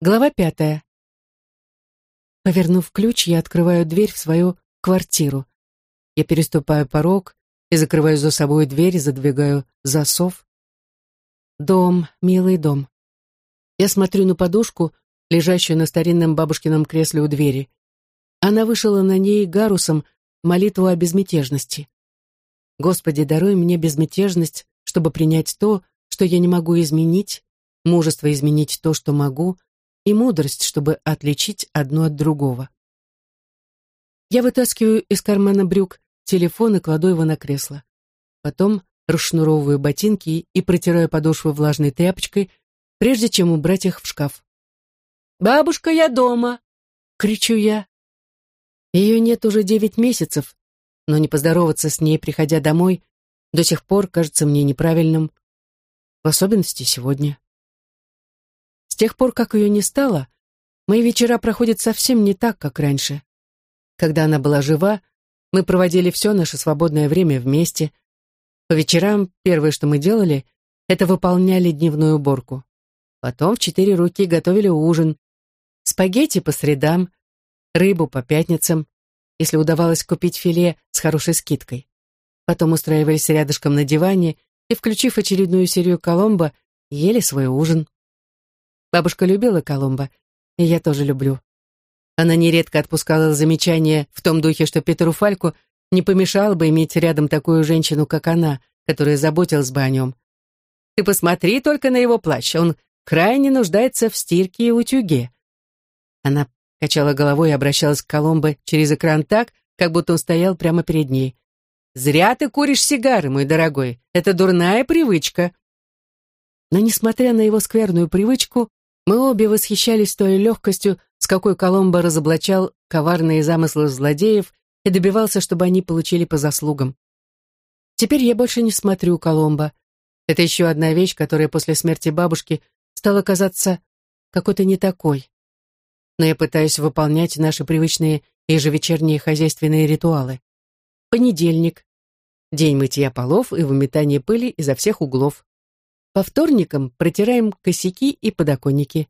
Глава пятая. Повернув ключ, я открываю дверь в свою квартиру. Я переступаю порог и закрываю за собой дверь, задвигаю засов. Дом, милый дом. Я смотрю на подушку, лежащую на старинном бабушкином кресле у двери. Она вышила на ней гарусом молитву о безмятежности. Господи, даруй мне безмятежность, чтобы принять то, что я не могу изменить, мужество изменить то, что могу, и мудрость, чтобы отличить одно от другого. Я вытаскиваю из кармана брюк телефон и кладу его на кресло. Потом расшнуровываю ботинки и протираю подошвы влажной тряпочкой, прежде чем убрать их в шкаф. «Бабушка, я дома!» — кричу я. Ее нет уже девять месяцев, но не поздороваться с ней, приходя домой, до сих пор кажется мне неправильным, в особенности сегодня. С тех пор, как ее не стало, мои вечера проходят совсем не так, как раньше. Когда она была жива, мы проводили все наше свободное время вместе. По вечерам первое, что мы делали, это выполняли дневную уборку. Потом в четыре руки готовили ужин. Спагетти по средам, рыбу по пятницам, если удавалось купить филе с хорошей скидкой. Потом устраивались рядышком на диване и, включив очередную серию Коломбо, ели свой ужин. Бабушка любила Коломбо, и я тоже люблю. Она нередко отпускала замечания в том духе, что Петру Фальку не помешало бы иметь рядом такую женщину, как она, которая заботилась бы о нем. Ты посмотри только на его плащ, он крайне нуждается в стирке и утюге. Она качала головой и обращалась к Коломбо через экран так, как будто он стоял прямо перед ней. «Зря ты куришь сигары, мой дорогой. Это дурная привычка». Но, несмотря на его скверную привычку, мы обе восхищались той легкостью, с какой Коломбо разоблачал коварные замыслы злодеев и добивался, чтобы они получили по заслугам. Теперь я больше не смотрю Коломбо. Это еще одна вещь, которая после смерти бабушки стала казаться какой-то не такой. Но я пытаюсь выполнять наши привычные ежевечерние хозяйственные ритуалы. Понедельник. День мытья полов и выметания пыли изо всех углов. По вторникам протираем косяки и подоконники.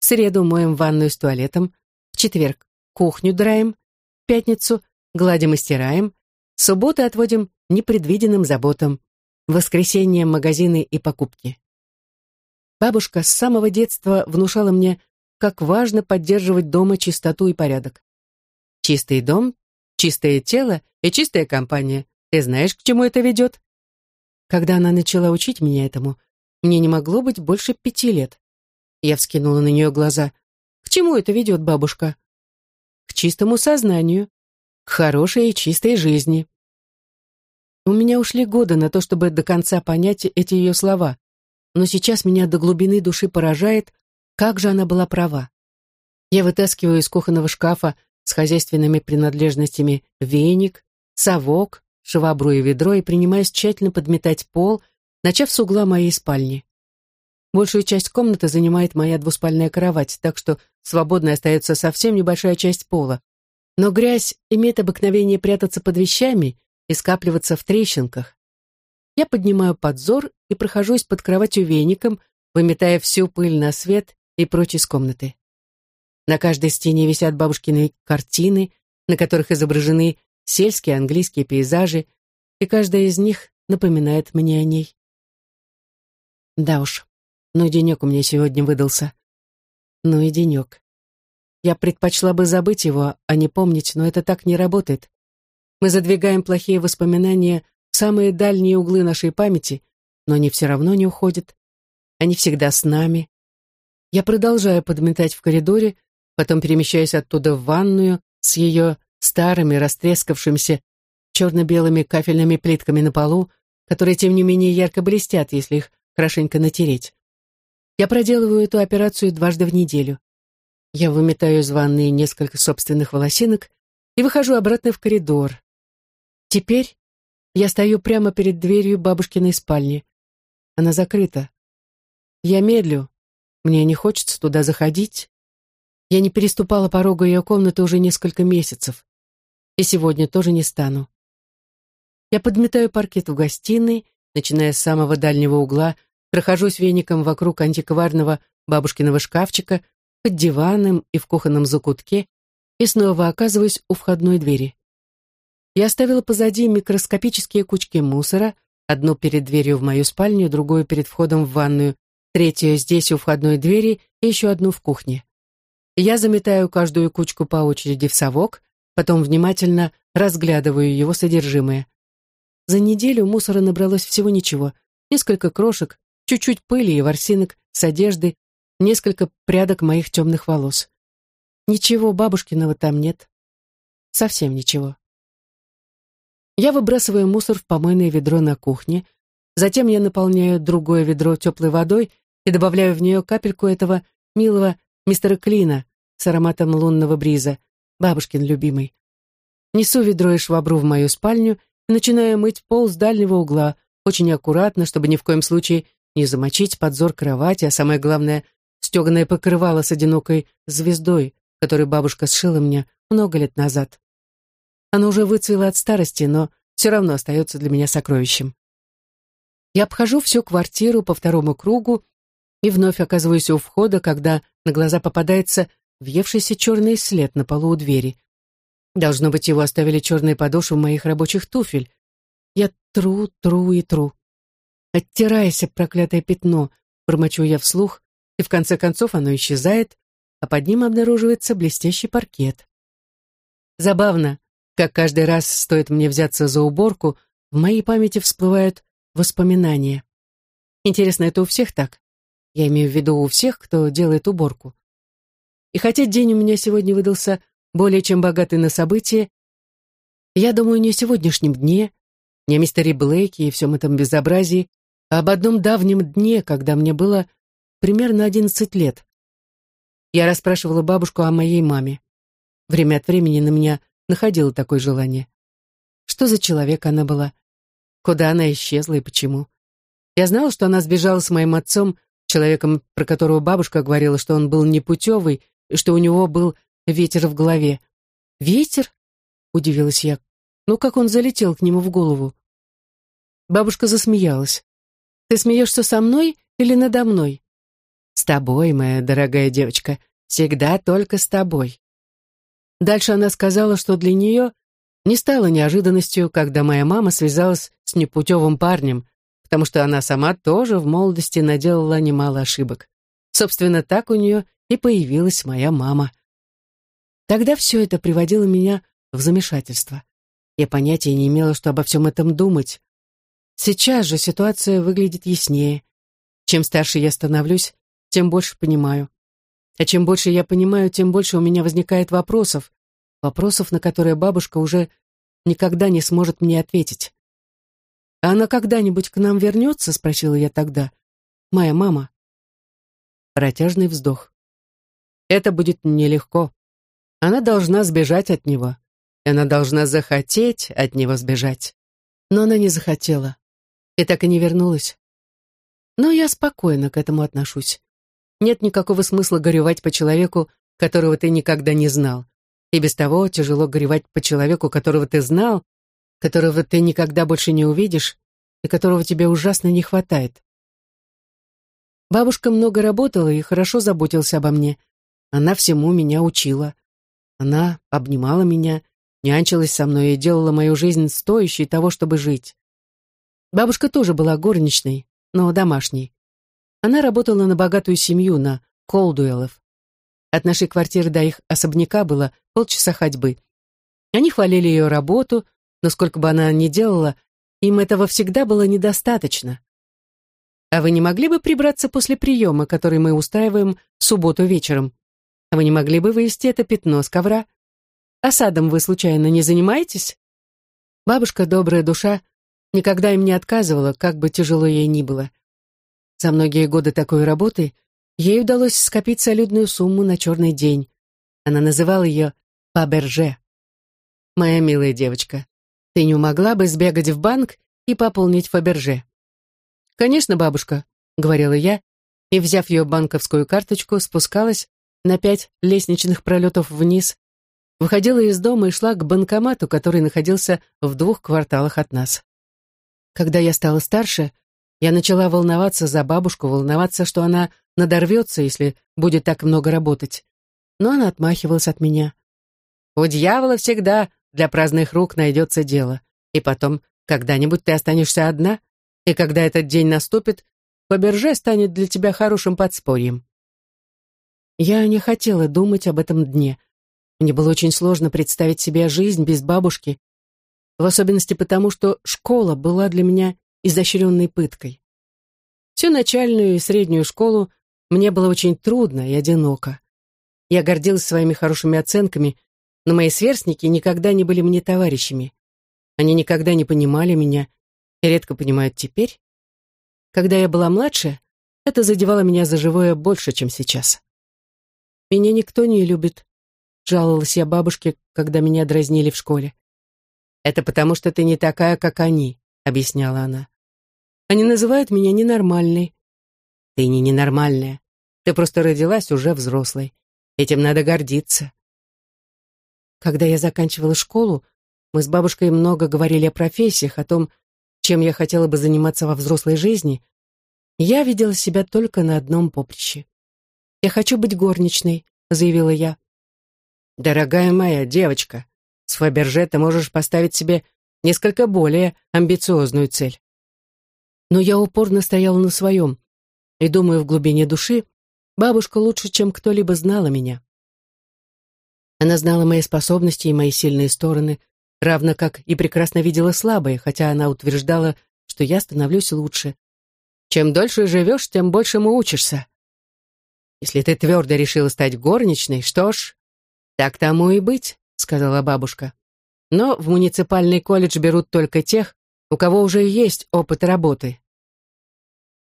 В среду моем ванную с туалетом. В четверг кухню драем. В пятницу гладим и стираем. В субботу отводим непредвиденным заботам. В воскресенье магазины и покупки. Бабушка с самого детства внушала мне, как важно поддерживать дома чистоту и порядок. Чистый дом, чистое тело и чистая компания. Ты знаешь, к чему это ведет? Когда она начала учить меня этому, мне не могло быть больше пяти лет. Я вскинула на нее глаза. К чему это ведет бабушка? К чистому сознанию, к хорошей и чистой жизни. У меня ушли годы на то, чтобы до конца понять эти ее слова, но сейчас меня до глубины души поражает, как же она была права. Я вытаскиваю из кухонного шкафа с хозяйственными принадлежностями веник, совок, швабру и ведро и принимаюсь тщательно подметать пол, начав с угла моей спальни. Большую часть комнаты занимает моя двуспальная кровать, так что свободной остается совсем небольшая часть пола. Но грязь имеет обыкновение прятаться под вещами и скапливаться в трещинках. Я поднимаю подзор и прохожусь под кроватью веником, выметая всю пыль на свет и прочь из комнаты. На каждой стене висят бабушкины картины, на которых изображены сельские английские пейзажи, и каждая из них напоминает мне о ней. Да уж, ну денек у меня сегодня выдался. Ну и денек. Я предпочла бы забыть его, а не помнить, но это так не работает. Мы задвигаем плохие воспоминания в самые дальние углы нашей памяти, но они все равно не уходят. Они всегда с нами. Я продолжаю подметать в коридоре, потом перемещаюсь оттуда в ванную с ее старыми, растрескавшимися черно-белыми кафельными плитками на полу, которые, тем не менее, ярко блестят, если их хорошенько натереть. Я проделываю эту операцию дважды в неделю. Я выметаю из ванны несколько собственных волосинок и выхожу обратно в коридор. Теперь я стою прямо перед дверью бабушкиной спальни. Она закрыта. Я медлю. Мне не хочется туда заходить. Я не переступала порога ее комнаты уже несколько месяцев. И сегодня тоже не стану. Я подметаю паркет в гостиной, начиная с самого дальнего угла, прохожусь веником вокруг антикварного бабушкиного шкафчика, под диваном и в кухонном закутке, и снова оказываюсь у входной двери. Я оставила позади микроскопические кучки мусора, одну перед дверью в мою спальню, другую перед входом в ванную, третью здесь у входной двери и еще одну в кухне. Я заметаю каждую кучку по очереди в совок, потом внимательно разглядываю его содержимое. За неделю мусора набралось всего ничего. Несколько крошек, чуть-чуть пыли и ворсинок с одежды, несколько прядок моих темных волос. Ничего бабушкиного там нет. Совсем ничего. Я выбрасываю мусор в помойное ведро на кухне, затем я наполняю другое ведро теплой водой и добавляю в нее капельку этого милого мистера Клина с ароматом лунного бриза, бабушкин любимый. Несу ведро и швабру в мою спальню и начинаю мыть пол с дальнего угла, очень аккуратно, чтобы ни в коем случае не замочить подзор кровати, а самое главное, стеганое покрывало с одинокой звездой, которую бабушка сшила мне много лет назад. Оно уже выцвело от старости, но все равно остается для меня сокровищем. Я обхожу всю квартиру по второму кругу и вновь оказываюсь у входа, когда на глаза попадается въевшийся черный след на полу у двери. Должно быть, его оставили черные подошвы моих рабочих туфель. Я тру, тру и тру. Оттирайся, проклятое пятно, бормочу я вслух, и в конце концов оно исчезает, а под ним обнаруживается блестящий паркет. Забавно, как каждый раз стоит мне взяться за уборку, в моей памяти всплывают воспоминания. Интересно, это у всех так? Я имею в виду у всех, кто делает уборку. И хотя день у меня сегодня выдался более чем богатый на события, я думаю не о сегодняшнем дне, не о мистере Блейке и всем этом безобразии, об одном давнем дне, когда мне было примерно одиннадцать лет. Я расспрашивала бабушку о моей маме. Время от времени на меня находило такое желание. Что за человек она была? Куда она исчезла и почему? Я знала, что она сбежала с моим отцом, человеком, про которого бабушка говорила, что он был непутевый и что у него был ветер в голове. «Ветер?» — удивилась я. «Ну, как он залетел к нему в голову?» Бабушка засмеялась. «Ты смеешься со мной или надо мной?» «С тобой, моя дорогая девочка, всегда только с тобой». Дальше она сказала, что для нее не стало неожиданностью, когда моя мама связалась с непутевым парнем, потому что она сама тоже в молодости наделала немало ошибок. Собственно, так у нее и появилась моя мама. Тогда все это приводило меня в замешательство. Я понятия не имела, что обо всем этом думать. Сейчас же ситуация выглядит яснее. Чем старше я становлюсь, тем больше понимаю. А чем больше я понимаю, тем больше у меня возникает вопросов, вопросов, на которые бабушка уже никогда не сможет мне ответить. «А она когда-нибудь к нам вернется?» — спросила я тогда. «Моя мама». Протяжный вздох. «Это будет нелегко. Она должна сбежать от него. Она должна захотеть от него сбежать. Но она не захотела. И так и не вернулась. Но я спокойно к этому отношусь. Нет никакого смысла горевать по человеку, которого ты никогда не знал. И без того тяжело горевать по человеку, которого ты знал, которого ты никогда больше не увидишь и которого тебе ужасно не хватает. Бабушка много работала и хорошо заботилась обо мне. Она всему меня учила. Она обнимала меня, нянчилась со мной и делала мою жизнь стоящей того, чтобы жить. Бабушка тоже была горничной, но домашней. Она работала на богатую семью, на Колдуэллов. От нашей квартиры до их особняка было полчаса ходьбы. Они хвалили ее работу, но сколько бы она ни делала, им этого всегда было недостаточно. А вы не могли бы прибраться после приема, который мы устраиваем в субботу вечером? А вы не могли бы вывести это пятно с ковра? А садом вы случайно не занимаетесь? Бабушка, добрая душа, никогда им не отказывала, как бы тяжело ей ни было. За многие годы такой работы ей удалось скопить солидную сумму на черный день. Она называла ее «Паберже». «Моя милая девочка, ты не могла бы сбегать в банк и пополнить Фаберже?» «Конечно, бабушка», — говорила я, и, взяв ее банковскую карточку, спускалась на пять лестничных пролетов вниз, выходила из дома и шла к банкомату, который находился в двух кварталах от нас. Когда я стала старше, Я начала волноваться за бабушку, волноваться, что она надорвется, если будет так много работать. Но она отмахивалась от меня. У дьявола всегда для праздных рук найдется дело. И потом, когда-нибудь ты останешься одна, и когда этот день наступит, Фаберже станет для тебя хорошим подспорьем. Я не хотела думать об этом дне. Мне было очень сложно представить себе жизнь без бабушки, в особенности потому, что школа была для меня изощренной пыткой. Всю начальную и среднюю школу мне было очень трудно и одиноко. Я гордилась своими хорошими оценками, но мои сверстники никогда не были мне товарищами. Они никогда не понимали меня и редко понимают теперь. Когда я была младше, это задевало меня за живое больше, чем сейчас. «Меня никто не любит», — жаловалась я бабушке, когда меня дразнили в школе. «Это потому, что ты не такая, как они», — объясняла она. «Они называют меня ненормальной». «Ты не ненормальная. Ты просто родилась уже взрослой. Этим надо гордиться». Когда я заканчивала школу, мы с бабушкой много говорили о профессиях, о том, чем я хотела бы заниматься во взрослой жизни. Я видела себя только на одном поприще. «Я хочу быть горничной», — заявила я. «Дорогая моя девочка, с Фаберже ты можешь поставить себе несколько более амбициозную цель». Но я упорно стояла на своем, и, думаю, в глубине души, бабушка лучше, чем кто-либо знала меня. Она знала мои способности и мои сильные стороны, равно как и прекрасно видела слабые, хотя она утверждала, что я становлюсь лучше. Чем дольше живешь, тем больше учишься. Если ты твердо решила стать горничной, что ж, так тому и быть, сказала бабушка. Но в муниципальный колледж берут только тех, у кого уже есть опыт работы.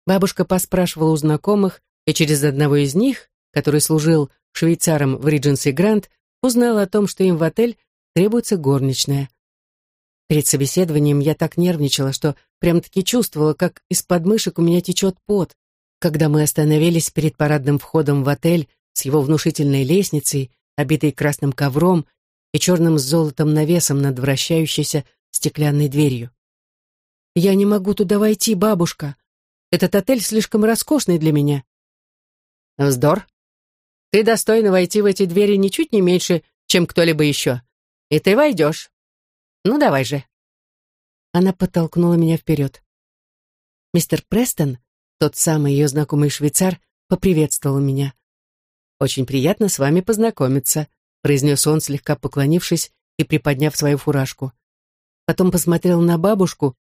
Бабушка поспрашивала у знакомых, и через одного из них, который служил швейцаром в Ридженси Грант, узнала о том, что им в отель требуется горничная. Перед собеседованием я так нервничала, что прям-таки чувствовала, как из подмышек у меня течет пот, когда мы остановились перед парадным входом в отель с его внушительной лестницей, обитой красным ковром и черным с золотом навесом над вращающейся стеклянной дверью. «Я не могу туда войти, бабушка. Этот отель слишком роскошный для меня». «Вздор. Ты достойна войти в эти двери ничуть не меньше, чем кто-либо еще. И ты войдешь. Ну, давай же». Она подтолкнула меня вперед. Мистер Престон тот самый ее знакомый швейцар поприветствовал меня. «Очень приятно с вами познакомиться», произнес он, слегка поклонившись и приподняв свою фуражку. Потом посмотрел на бабушку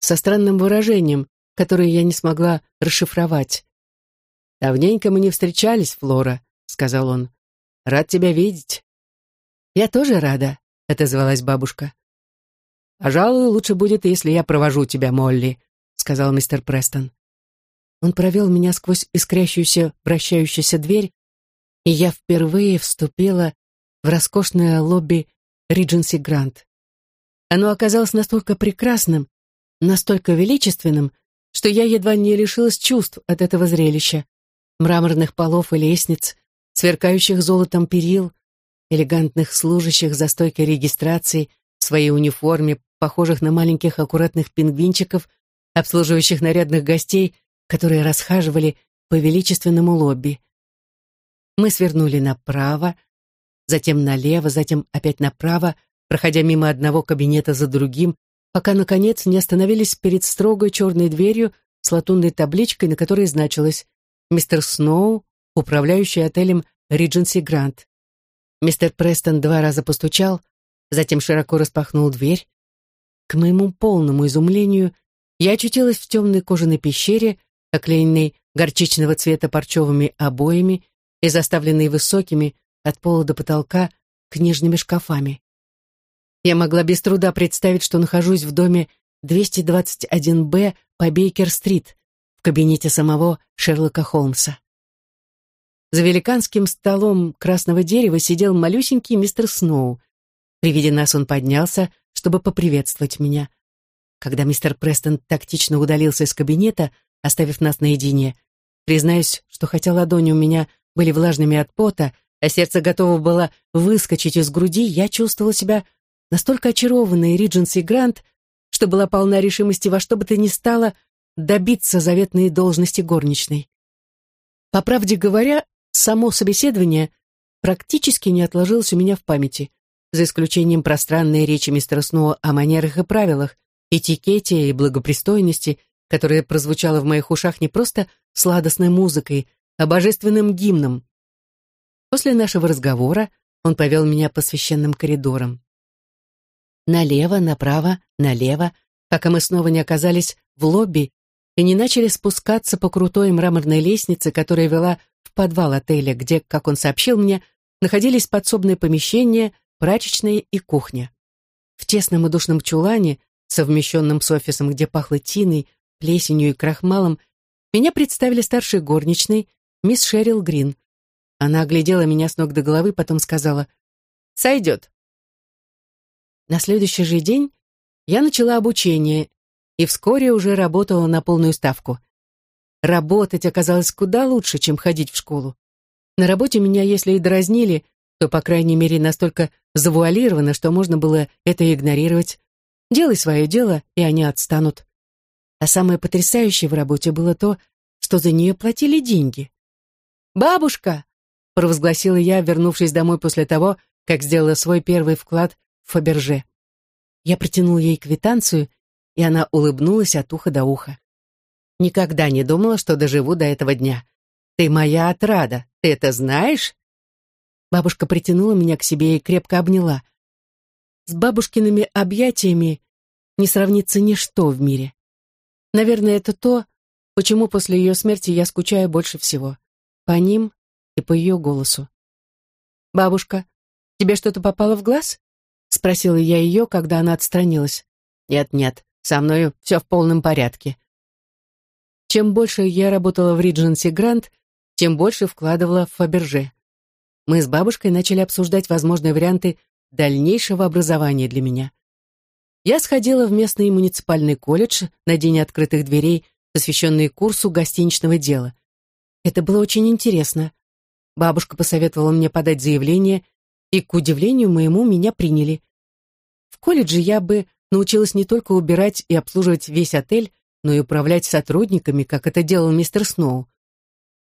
со странным выражением, которое я не смогла расшифровать. «Давненько мы не встречались, Флора», — сказал он. «Рад тебя видеть». «Я тоже рада», — отозвалась бабушка. «Пожалуй, лучше будет, если я провожу тебя, Молли», — сказал мистер Престон. Он провел меня сквозь искрящуюся, вращающуюся дверь, и я впервые вступила в роскошное лобби Ридженси Грант. Оно оказалось настолько прекрасным, настолько величественным, что я едва не лишилась чувств от этого зрелища. Мраморных полов и лестниц, сверкающих золотом перил, элегантных служащих за стойкой регистрации в своей униформе, похожих на маленьких аккуратных пингвинчиков, обслуживающих нарядных гостей которые расхаживали по величественному лобби. Мы свернули направо, затем налево, затем опять направо, проходя мимо одного кабинета за другим, пока, наконец, не остановились перед строгой черной дверью с латунной табличкой, на которой значилось «Мистер Сноу, управляющий отелем Ридженси Грант». Мистер Престон два раза постучал, затем широко распахнул дверь. К моему полному изумлению я очутилась в темной кожаной пещере, оклеенный горчичного цвета парчевыми обоями и заставленный высокими от пола до потолка книжными шкафами. Я могла без труда представить, что нахожусь в доме 221-Б по Бейкер-стрит, в кабинете самого Шерлока Холмса. За великанским столом красного дерева сидел малюсенький мистер Сноу. При виде нас он поднялся, чтобы поприветствовать меня. Когда мистер Престон тактично удалился из кабинета, оставив нас наедине. Признаюсь, что хотя ладони у меня были влажными от пота, а сердце готово было выскочить из груди, я чувствовала себя настолько очарованной Ридженси Грант, что была полна решимости во что бы то ни стало добиться заветной должности горничной. По правде говоря, само собеседование практически не отложилось у меня в памяти, за исключением пространной речи мистера Сноу о манерах и правилах, этикете и благопристойности, которая прозвучала в моих ушах не просто сладостной музыкой, а божественным гимном. После нашего разговора он повел меня по священным коридорам. Налево, направо, налево, пока мы снова не оказались в лобби и не начали спускаться по крутой мраморной лестнице, которая вела в подвал отеля, где, как он сообщил мне, находились подсобные помещения, прачечная и кухня. В тесном и душном чулане, совмещенном с офисом, где пахло тиной, плесенью и крахмалом, меня представили старшей горничной, мисс Шерил Грин. Она оглядела меня с ног до головы, потом сказала «Сойдет». На следующий же день я начала обучение и вскоре уже работала на полную ставку. Работать оказалось куда лучше, чем ходить в школу. На работе меня, если и дразнили, то, по крайней мере, настолько завуалировано, что можно было это игнорировать. Делай свое дело, и они отстанут. А самое потрясающее в работе было то, что за нее платили деньги. «Бабушка!» — провозгласила я, вернувшись домой после того, как сделала свой первый вклад в Фаберже. Я протянул ей квитанцию, и она улыбнулась от уха до уха. «Никогда не думала, что доживу до этого дня. Ты моя отрада, ты это знаешь?» Бабушка притянула меня к себе и крепко обняла. С бабушкиными объятиями не сравнится ничто в мире. Наверное, это то, почему после ее смерти я скучаю больше всего. По ним и по ее голосу. «Бабушка, тебе что-то попало в глаз?» Спросила я ее, когда она отстранилась. «Нет-нет, со мной все в полном порядке». Чем больше я работала в Ридженси Грант, тем больше вкладывала в Фаберже. Мы с бабушкой начали обсуждать возможные варианты дальнейшего образования для меня. Я сходила в местный муниципальный колледж на день открытых дверей, посвященный курсу гостиничного дела. Это было очень интересно. Бабушка посоветовала мне подать заявление, и, к удивлению моему, меня приняли. В колледже я бы научилась не только убирать и обслуживать весь отель, но и управлять сотрудниками, как это делал мистер Сноу.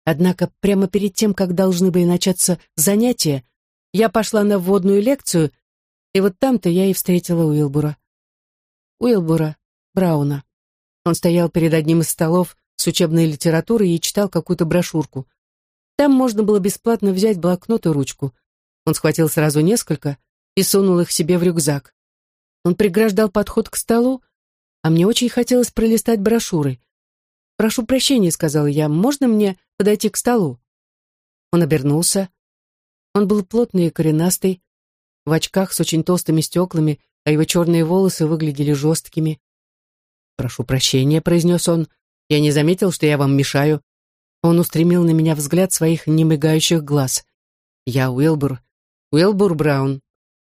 Однако прямо перед тем, как должны были начаться занятия, я пошла на вводную лекцию, и вот там-то я и встретила Уилбура. Уилбура Брауна. Он стоял перед одним из столов с учебной литературой и читал какую-то брошюрку. Там можно было бесплатно взять блокнот и ручку. Он схватил сразу несколько и сунул их себе в рюкзак. Он преграждал подход к столу, а мне очень хотелось пролистать брошюры. «Прошу прощения», — сказал я, — «можно мне подойти к столу?» Он обернулся. Он был плотный и коренастый, в очках с очень толстыми стеклами, а его черные волосы выглядели жесткими. «Прошу прощения», — произнес он, — «я не заметил, что я вам мешаю». Он устремил на меня взгляд своих немигающих глаз. «Я Уилбур, Уилбур Браун.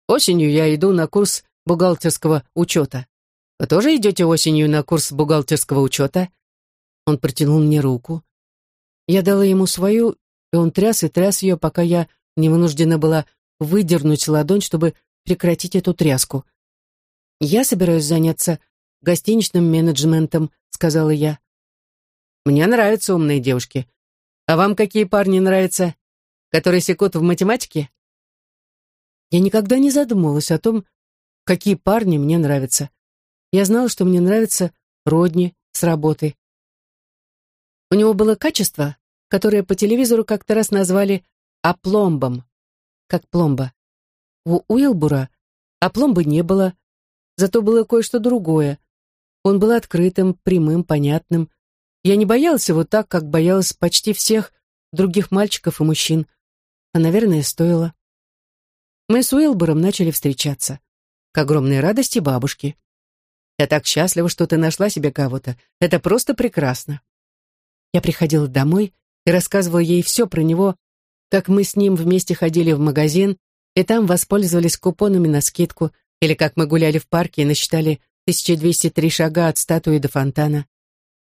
Осенью я иду на курс бухгалтерского учета. Вы тоже идете осенью на курс бухгалтерского учета?» Он протянул мне руку. Я дала ему свою, и он тряс и тряс ее, пока я не вынуждена была выдернуть ладонь, чтобы прекратить эту тряску. «Я собираюсь заняться гостиничным менеджментом», — сказала я. «Мне нравятся умные девушки. А вам какие парни нравятся? Которые секут в математике?» Я никогда не задумывалась о том, какие парни мне нравятся. Я знала, что мне нравится Родни с работы. У него было качество, которое по телевизору как-то раз назвали «опломбом», как пломба. У Уилбура опломбы не было, зато было кое-что другое. Он был открытым, прямым, понятным. Я не боялась его так, как боялась почти всех других мальчиков и мужчин. А, наверное, стоило. Мы с Уилбуром начали встречаться. К огромной радости бабушки. Я так счастлива, что ты нашла себе кого-то. Это просто прекрасно. Я приходила домой и рассказывала ей все про него, как мы с ним вместе ходили в магазин, и там воспользовались купонами на скидку, или как мы гуляли в парке и насчитали 1203 шага от статуи до фонтана.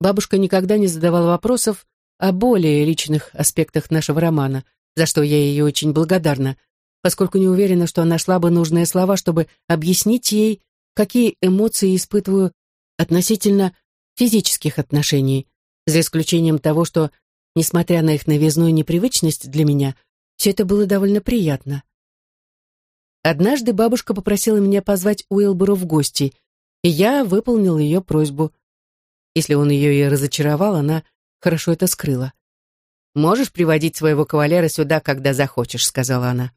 Бабушка никогда не задавала вопросов о более личных аспектах нашего романа, за что я ей очень благодарна, поскольку не уверена, что нашла бы нужные слова, чтобы объяснить ей, какие эмоции испытываю относительно физических отношений, за исключением того, что, несмотря на их новизну и непривычность для меня, все это было довольно приятно. Однажды бабушка попросила меня позвать Уилбору в гости, и я выполнил ее просьбу. Если он ее и разочаровал, она хорошо это скрыла. «Можешь приводить своего кавалера сюда, когда захочешь», — сказала она.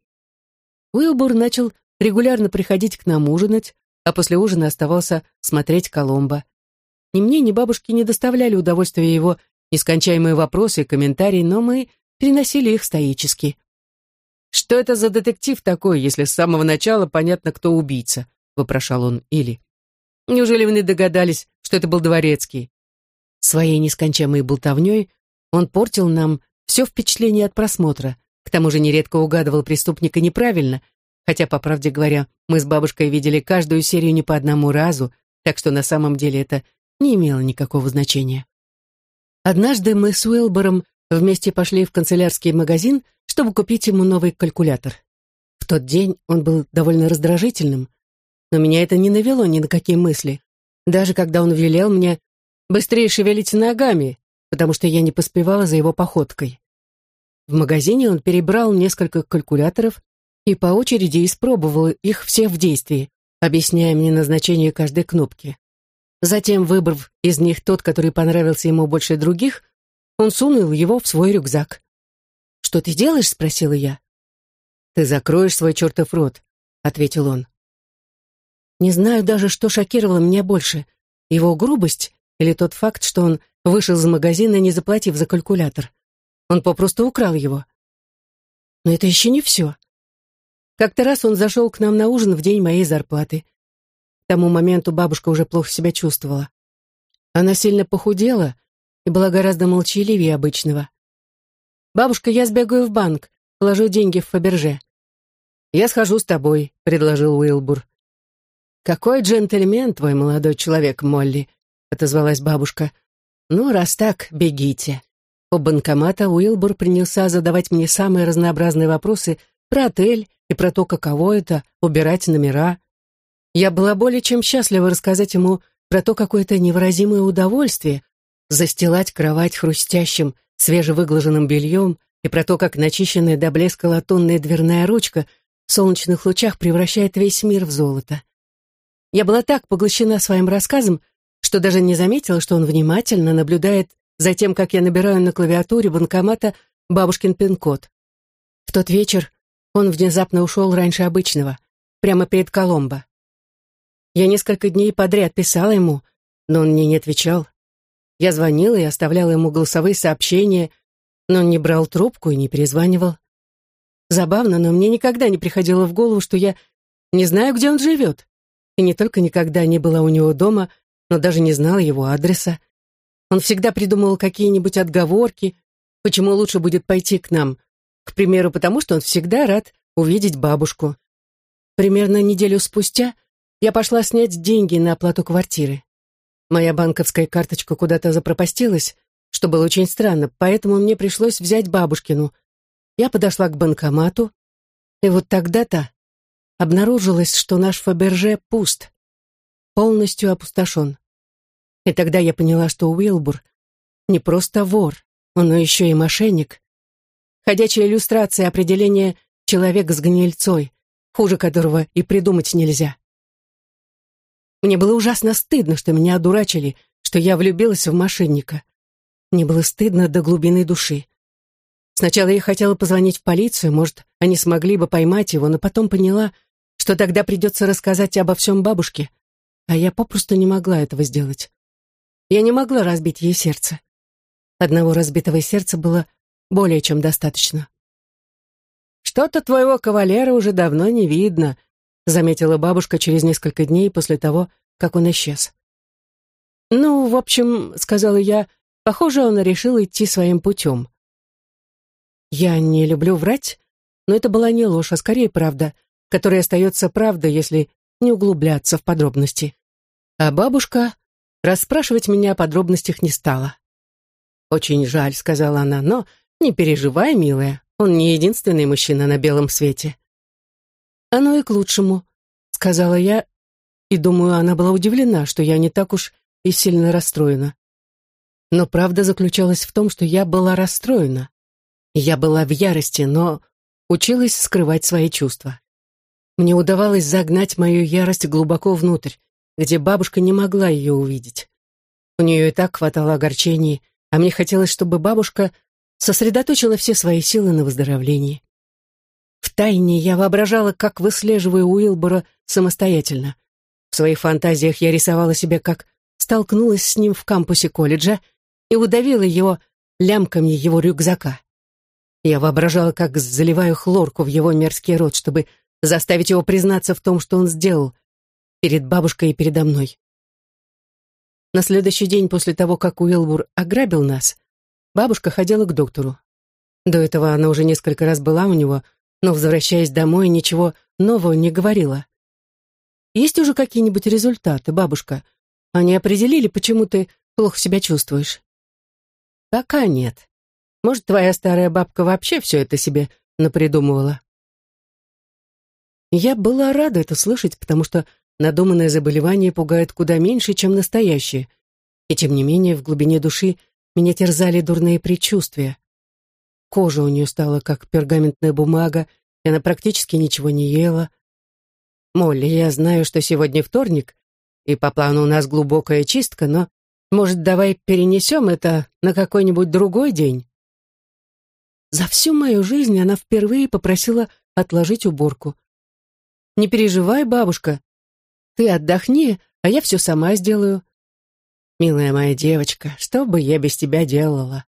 Уилбур начал регулярно приходить к нам ужинать, а после ужина оставался смотреть Коломбо. Ни мне, ни бабушке не доставляли удовольствия его нескончаемые вопросы и комментарии, но мы переносили их стоически. «Что это за детектив такой, если с самого начала понятно, кто убийца?» — вопрошал он Или. «Неужели вы не догадались, что это был дворецкий?» Своей нескончаемой болтовней он портил нам все впечатление от просмотра, к тому же нередко угадывал преступника неправильно, хотя, по правде говоря, мы с бабушкой видели каждую серию не по одному разу, так что на самом деле это не имело никакого значения. Однажды мы с Уилбором вместе пошли в канцелярский магазин, чтобы купить ему новый калькулятор. В тот день он был довольно раздражительным, но меня это не навело ни на какие мысли, даже когда он велел мне быстрее шевелить ногами, потому что я не поспевала за его походкой. В магазине он перебрал несколько калькуляторов и по очереди испробовал их все в действии, объясняя мне назначение каждой кнопки. Затем, выбрав из них тот, который понравился ему больше других, он сунул его в свой рюкзак. «Что ты делаешь?» — спросила я. «Ты закроешь свой чертов рот», — ответил он. Не знаю даже, что шокировало меня больше, его грубость или тот факт, что он вышел из магазина, не заплатив за калькулятор. Он попросту украл его. Но это еще не все. Как-то раз он зашел к нам на ужин в день моей зарплаты. К тому моменту бабушка уже плохо себя чувствовала. Она сильно похудела и была гораздо молчаливее обычного. «Бабушка, я сбегаю в банк, положу деньги в Фаберже». «Я схожу с тобой», — предложил Уилбур. «Какой джентльмен твой молодой человек, Молли», — отозвалась бабушка. «Ну, раз так, бегите». У банкомата Уилбур принялся задавать мне самые разнообразные вопросы про отель и про то, каково это — убирать номера. Я была более чем счастлива рассказать ему про то какое-то невыразимое удовольствие застилать кровать хрустящим, свежевыглаженным бельем и про то, как начищенная до блеска латунная дверная ручка в солнечных лучах превращает весь мир в золото. Я была так поглощена своим рассказом, что даже не заметила, что он внимательно наблюдает за тем, как я набираю на клавиатуре банкомата бабушкин пин-код. В тот вечер он внезапно ушел раньше обычного, прямо перед Коломбо. Я несколько дней подряд писала ему, но он мне не отвечал. Я звонила и оставляла ему голосовые сообщения, но он не брал трубку и не перезванивал. Забавно, но мне никогда не приходило в голову, что я не знаю, где он живет. И не только никогда не была у него дома, но даже не знала его адреса. Он всегда придумывал какие-нибудь отговорки, почему лучше будет пойти к нам. К примеру, потому что он всегда рад увидеть бабушку. Примерно неделю спустя я пошла снять деньги на оплату квартиры. Моя банковская карточка куда-то запропастилась, что было очень странно, поэтому мне пришлось взять бабушкину. Я подошла к банкомату, и вот тогда-то обнаружилось, что наш Фаберже пуст, полностью опустошен. И тогда я поняла, что Уилбур не просто вор, он еще и мошенник. Ходячая иллюстрация определения «человек с гнильцой», хуже которого и придумать нельзя. Мне было ужасно стыдно, что меня одурачили, что я влюбилась в мошенника. Мне было стыдно до глубины души. Сначала я хотела позвонить в полицию, может, они смогли бы поймать его, но потом поняла, что тогда придется рассказать обо всем бабушке, а я попросту не могла этого сделать. Я не могла разбить ей сердце. Одного разбитого сердца было более чем достаточно. «Что-то твоего кавалера уже давно не видно», заметила бабушка через несколько дней после того, как он исчез. «Ну, в общем, — сказала я, — похоже, он решил идти своим путем». Я не люблю врать, но это была не ложь, а скорее правда, которая остается правдой, если не углубляться в подробности. А бабушка расспрашивать меня о подробностях не стала. «Очень жаль», — сказала она, — «но не переживай, милая, он не единственный мужчина на белом свете». «Оно и к лучшему», — сказала я, и думаю, она была удивлена, что я не так уж и сильно расстроена. Но правда заключалась в том, что я была расстроена. Я была в ярости, но училась скрывать свои чувства. Мне удавалось загнать мою ярость глубоко внутрь, где бабушка не могла ее увидеть. У нее и так хватало огорчений, а мне хотелось, чтобы бабушка сосредоточила все свои силы на выздоровлении. Втайне я воображала, как выслеживаю Уилбора самостоятельно. В своих фантазиях я рисовала себе, как столкнулась с ним в кампусе колледжа и удавила его лямками его рюкзака. Я воображала, как заливаю хлорку в его мерзкий рот, чтобы заставить его признаться в том, что он сделал, перед бабушкой и передо мной. На следующий день после того, как Уилбур ограбил нас, бабушка ходила к доктору. До этого она уже несколько раз была у него, но, возвращаясь домой, ничего нового не говорила. «Есть уже какие-нибудь результаты, бабушка? Они определили, почему ты плохо себя чувствуешь?» «Пока нет. Может, твоя старая бабка вообще все это себе напридумывала?» Я была рада это слышать, потому что надуманное заболевание пугает куда меньше, чем настоящее. И тем не менее, в глубине души меня терзали дурные предчувствия. Кожа у нее стала как пергаментная бумага, и она практически ничего не ела. «Молли, я знаю, что сегодня вторник, и по плану у нас глубокая чистка, но, может, давай перенесем это на какой-нибудь другой день?» За всю мою жизнь она впервые попросила отложить уборку. Не переживай, бабушка. Ты отдохни, а я все сама сделаю. Милая моя девочка, что бы я без тебя делала?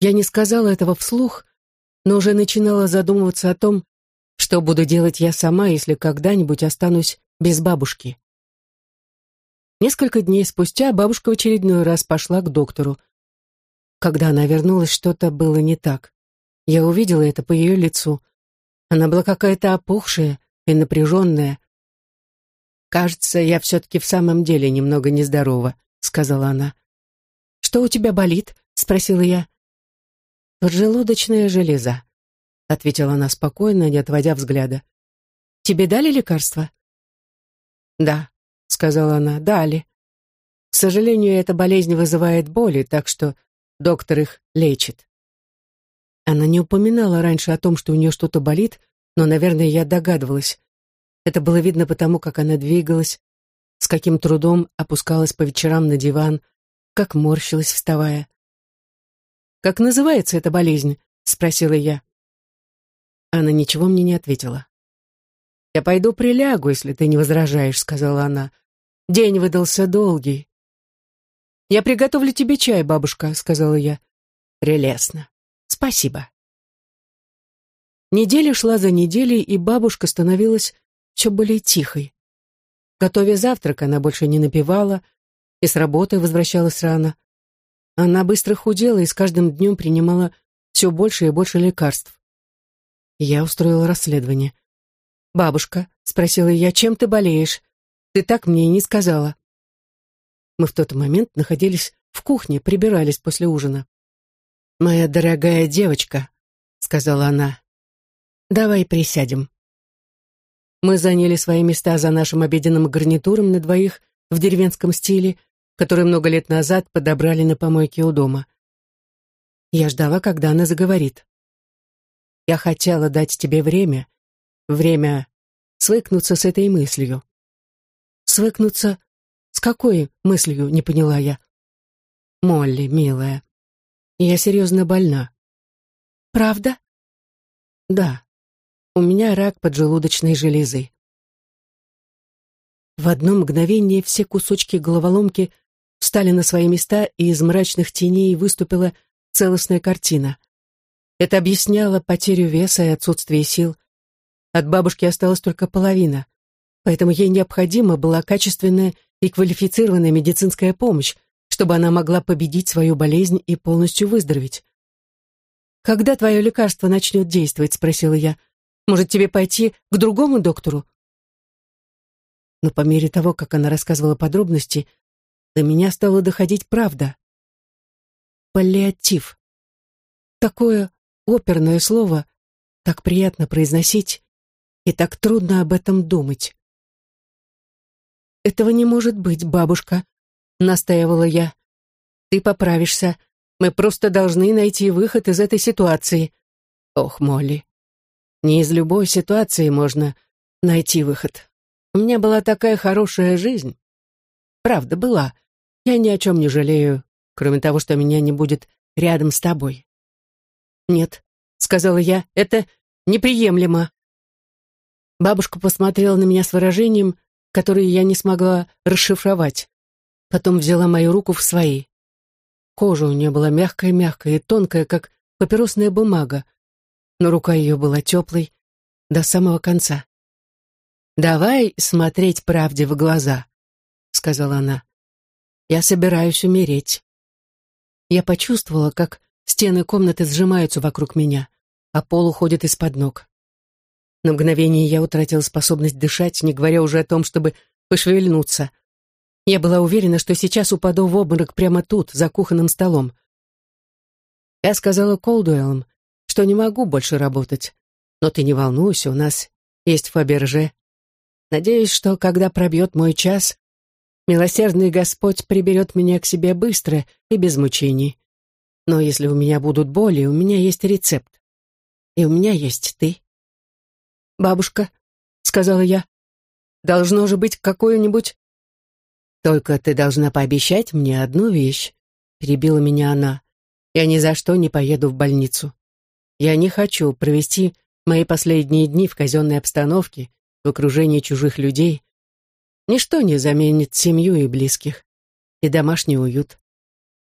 Я не сказала этого вслух, но уже начинала задумываться о том, что буду делать я сама, если когда-нибудь останусь без бабушки. Несколько дней спустя бабушка в очередной раз пошла к доктору. Когда она вернулась, что-то было не так. Я увидела это по ее лицу. Она была какая-то опухшая, и напряженная. «Кажется, я все-таки в самом деле немного нездорова», — сказала она. «Что у тебя болит?» — спросила я. «Поджелудочная железа», — ответила она спокойно, не отводя взгляда. «Тебе дали лекарства?» «Да», — сказала она, — «дали. К сожалению, эта болезнь вызывает боли, так что доктор их лечит». Она не упоминала раньше о том, что у нее что-то болит, но, наверное, я догадывалась. Это было видно потому, как она двигалась, с каким трудом опускалась по вечерам на диван, как морщилась, вставая. «Как называется эта болезнь?» — спросила я. Она ничего мне не ответила. «Я пойду прилягу, если ты не возражаешь», — сказала она. «День выдался долгий». «Я приготовлю тебе чай, бабушка», — сказала я. «Прелестно. Спасибо». Неделя шла за неделей, и бабушка становилась все более тихой. Готовя завтрак, она больше не напевала и с работы возвращалась рано. Она быстро худела и с каждым днем принимала все больше и больше лекарств. Я устроила расследование. «Бабушка», — спросила я, — «чем ты болеешь? Ты так мне и не сказала». Мы в тот момент находились в кухне, прибирались после ужина. «Моя дорогая девочка», — сказала она, Давай присядем. Мы заняли свои места за нашим обеденным гарнитуром на двоих в деревенском стиле, который много лет назад подобрали на помойке у дома. Я ждала, когда она заговорит. Я хотела дать тебе время, время свыкнуться с этой мыслью. Свыкнуться с какой мыслью, не поняла я. Молли, милая, я серьезно больна. Правда? Да. У меня рак поджелудочной железы. В одно мгновение все кусочки головоломки встали на свои места, и из мрачных теней выступила целостная картина. Это объясняло потерю веса и отсутствие сил. От бабушки осталась только половина, поэтому ей необходима была качественная и квалифицированная медицинская помощь, чтобы она могла победить свою болезнь и полностью выздороветь. «Когда твое лекарство начнет действовать?» — спросила я. Может, тебе пойти к другому доктору?» Но по мере того, как она рассказывала подробности, до меня стало доходить правда. Паллиатив. Такое оперное слово, так приятно произносить и так трудно об этом думать. «Этого не может быть, бабушка. настаивала я. «Ты поправишься. Мы просто должны найти выход из этой ситуации». Ох, Молли, не из любой ситуации можно найти выход. У меня была такая хорошая жизнь. Правда, была. Я ни о чем не жалею, кроме того, что меня не будет рядом с тобой. «Нет», — сказала я, — «это неприемлемо». Бабушка посмотрела на меня с выражением, которое я не смогла расшифровать. Потом взяла мою руку в свои. Кожа у нее была мягкая-мягкая и тонкая, как папиросная бумага, но рука ее была теплой до самого конца. «Давай смотреть правде в глаза», — сказала она. «Я собираюсь умереть». Я почувствовала, как стены комнаты сжимаются вокруг меня, а пол уходит из-под ног. На мгновение я утратила способность дышать, не говоря уже о том, чтобы пошевельнуться. Я была уверена, что сейчас упаду в обморок прямо тут, за кухонным столом. Я сказала Колдуэллам, что не могу больше работать. Но ты не волнуйся, у нас есть Фаберже. Надеюсь, что, когда пробьет мой час, милосердный Господь приберет меня к себе быстро и без мучений. Но если у меня будут боли, у меня есть рецепт. И у меня есть ты. «Бабушка», — сказала я, — «должно же быть какое-нибудь...» «Только ты должна пообещать мне одну вещь», — перебила меня она. «Я ни за что не поеду в больницу. Я не хочу провести мои последние дни в казенной обстановке, в окружении чужих людей. Ничто не заменит семью и близких, и домашний уют.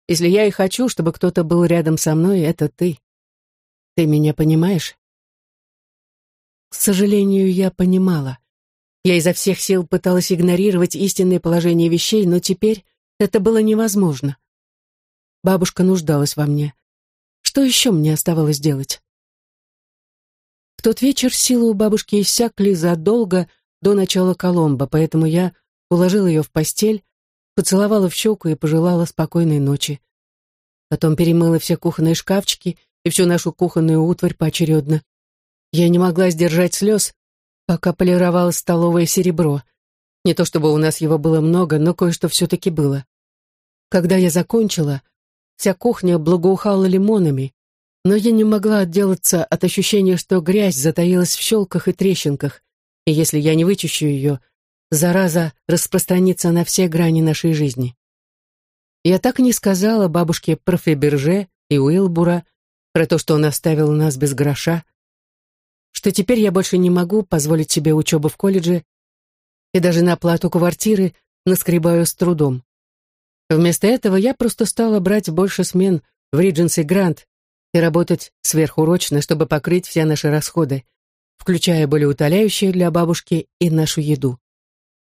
Если я и хочу, чтобы кто-то был рядом со мной, это ты. Ты меня понимаешь?» К сожалению, я понимала. Я изо всех сил пыталась игнорировать истинное положение вещей, но теперь это было невозможно. Бабушка нуждалась во мне. Что еще мне оставалось делать? В тот вечер силы у бабушки иссякли задолго до начала Коломбо, поэтому я уложила ее в постель, поцеловала в щеку и пожелала спокойной ночи. Потом перемыла все кухонные шкафчики и всю нашу кухонную утварь поочередно. Я не могла сдержать слез, пока полировала столовое серебро. Не то чтобы у нас его было много, но кое-что все-таки было. Когда я закончила, вся кухня благоухала лимонами, но я не могла отделаться от ощущения, что грязь затаилась в щелках и трещинках, и если я не вычищу ее, зараза распространится на все грани нашей жизни. Я так и не сказала бабушке про Феберже и Уилбура, про то, что он оставил нас без гроша, что теперь я больше не могу позволить себе учебу в колледже и даже на оплату квартиры наскребаю с трудом. Вместо этого я просто стала брать больше смен в Ридженси Грант и работать сверхурочно, чтобы покрыть все наши расходы, включая болеутоляющие для бабушки и нашу еду.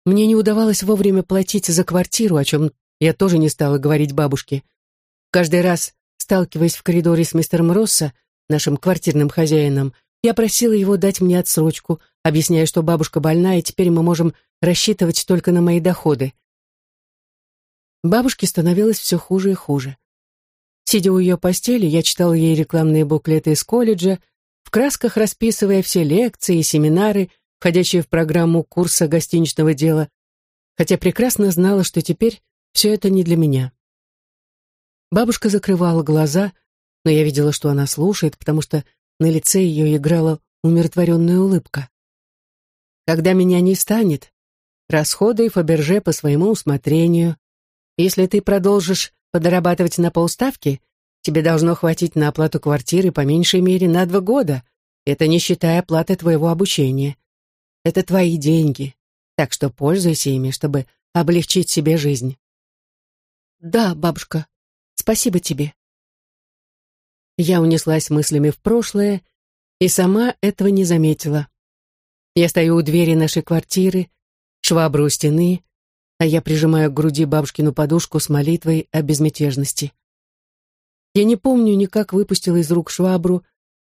Мне не удавалось вовремя платить за квартиру, о чем я тоже не стала говорить бабушке. Каждый раз, сталкиваясь в коридоре с мистером Росса, нашим квартирным хозяином, я просила его дать мне отсрочку, объясняя, что бабушка больна, и теперь мы можем рассчитывать только на мои доходы. Бабушке становилось все хуже и хуже. Сидя у ее постели, я читала ей рекламные буклеты из колледжа, в красках расписывая все лекции и семинары, входящие в программу курса гостиничного дела, хотя прекрасно знала, что теперь все это не для меня. Бабушка закрывала глаза, но я видела, что она слушает, потому что на лице ее играла умиротворенная улыбка. «Когда меня не станет, расходуй Фаберже по своему усмотрению. Если ты продолжишь подрабатывать на полставки, тебе должно хватить на оплату квартиры по меньшей мере на два года. Это не считая оплаты твоего обучения. Это твои деньги, так что пользуйся ими, чтобы облегчить себе жизнь». «Да, бабушка, спасибо тебе», я унеслась мыслями в прошлое и сама этого не заметила. Я стою у двери нашей квартиры, швабра у стены, а я прижимаю к груди бабушкину подушку с молитвой о безмятежности. Я не помню ни как выпустила из рук швабру,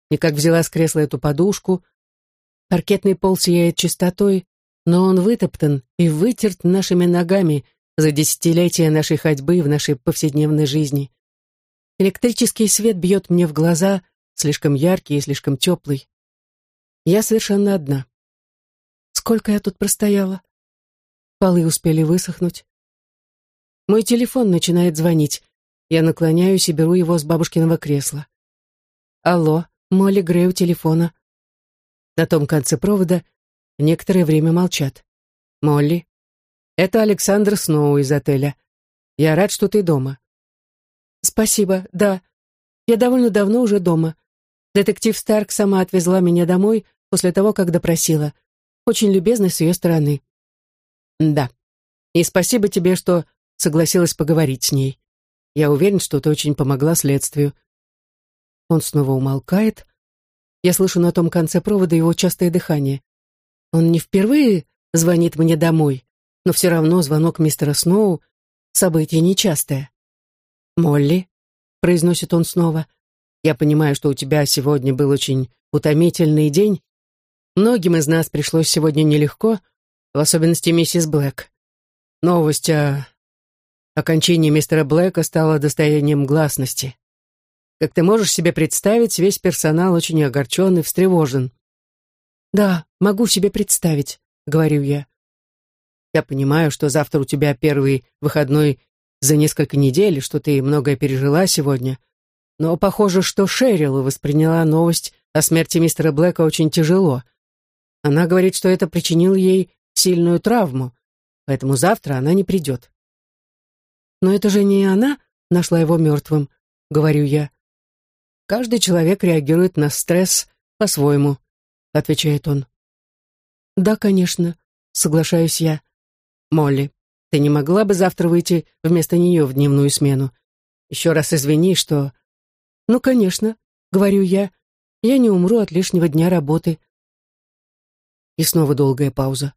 ни как взяла с кресла эту подушку. Паркетный пол сияет чистотой, но он вытоптан и вытерт нашими ногами за десятилетия нашей ходьбы в нашей повседневной жизни. Электрический свет бьет мне в глаза, слишком яркий и слишком теплый. Я совершенно одна. Сколько я тут простояла? Полы успели высохнуть. Мой телефон начинает звонить. Я наклоняюсь и беру его с бабушкиного кресла. Алло, Молли Грей у телефона. На том конце провода некоторое время молчат. Молли, это Александр Сноу из отеля. Я рад, что ты дома. Спасибо, да. Я довольно давно уже дома. Детектив Старк сама отвезла меня домой после того, как допросила. Очень любезно с ее стороны. Да. И спасибо тебе, что согласилась поговорить с ней. Я уверен, что ты очень помогла следствию. Он снова умолкает. Я слышу на том конце провода его частое дыхание. Он не впервые звонит мне домой, но все равно звонок мистера Сноу — событие нечастое. «Молли», — произносит он снова, — «я понимаю, что у тебя сегодня был очень утомительный день. Многим из нас пришлось сегодня нелегко, в особенности миссис Блэк. Новость о окончании мистера Блэка стала достоянием гласности. Как ты можешь себе представить, весь персонал очень огорчен и встревожен. «Да, могу себе представить», — говорю я. «Я понимаю, что завтра у тебя первый выходной за несколько недель, что ты многое пережила сегодня, но похоже, что Шерил восприняла новость о смерти мистера Блэка очень тяжело. Она говорит, что это причинило ей сильную травму, поэтому завтра она не придет. «Но это же не она нашла его мертвым», — говорю я. «Каждый человек реагирует на стресс по-своему», — отвечает он. «Да, конечно», — соглашаюсь я. «Молли, ты не могла бы завтра выйти вместо нее в дневную смену? Еще раз извини, что...» «Ну, конечно», — говорю я. «Я не умру от лишнего дня работы». И снова долгая пауза.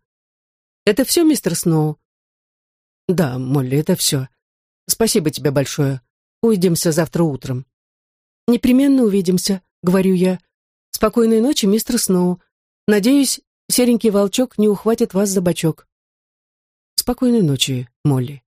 «Это все, мистер Сноу?» «Да, Молли, это все. Спасибо тебе большое. Увидимся завтра утром». «Непременно увидимся», — говорю я. «Спокойной ночи, мистер Сноу. Надеюсь, серенький волчок не ухватит вас за бочок». «Спокойной ночи, Молли».